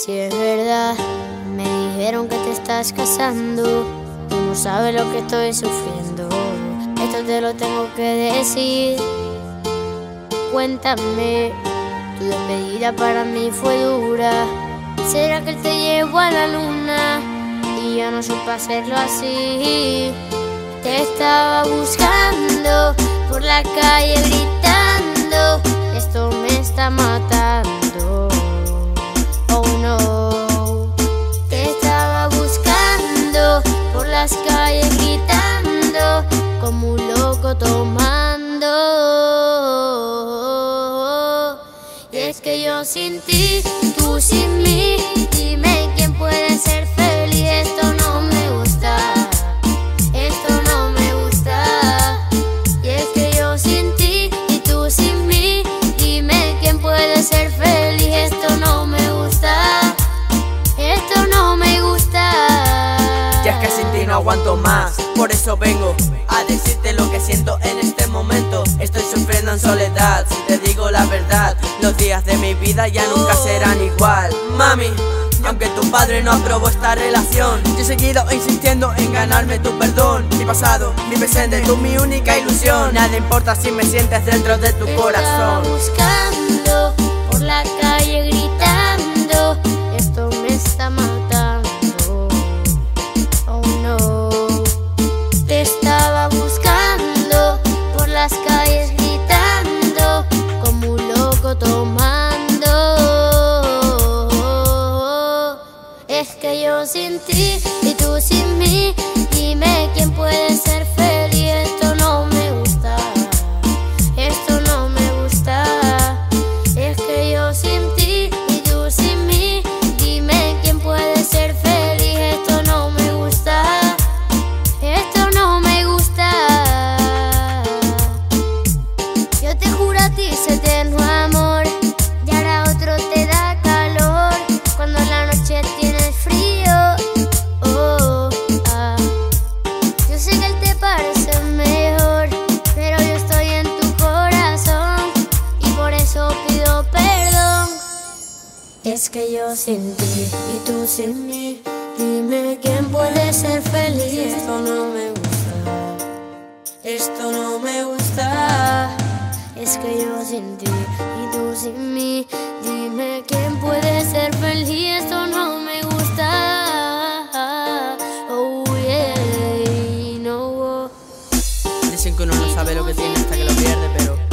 si es verdad. Me dijeron que te estás casando. Tú no sabes lo que estoy sufriendo. Esto te lo tengo que decir. Cuéntame, tu despedida para mí fue dura. ¿Será que él te llevó a la luna? Y yo no supe hacerlo así. Te estaba buscando por la calle gritando. Esto me está matando. Como un loco tomando. Y es que yo sin ti, tú sin mí, dime quién puede ser feliz. No aguanto más, por eso vengo a decirte lo que siento en este momento. Estoy sufriendo en soledad, si te digo la verdad, los días de mi vida ya nunca serán igual. Mami, aunque tu padre no aprobó esta relación, yo he seguido insistiendo en ganarme tu perdón. Mi pasado, mi presente, tú mi única ilusión. Nada importa si me sientes dentro de tu corazón. buscando por la calle sin ti y tú sin mí, dime quién puede ser que yo sin ti y tú sin mí. Dime quién puede ser feliz. Esto no me gusta, esto no me gusta. Es que yo sin ti y tú sin mí. Dime quién puede ser feliz. Esto no me gusta. Oh yeah, no. Dicen que uno no sabe lo que tiene hasta que lo pierde, pero